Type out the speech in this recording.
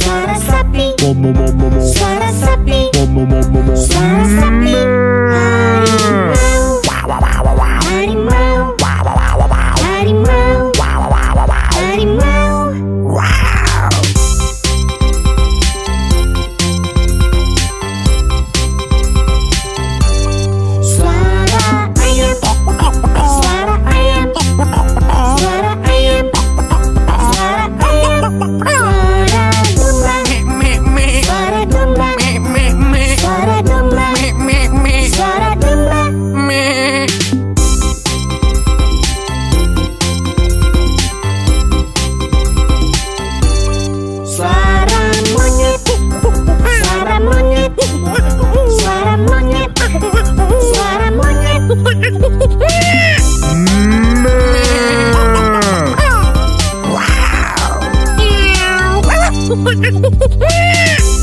Suara sapi. Suara sapi. 哈哈哈哈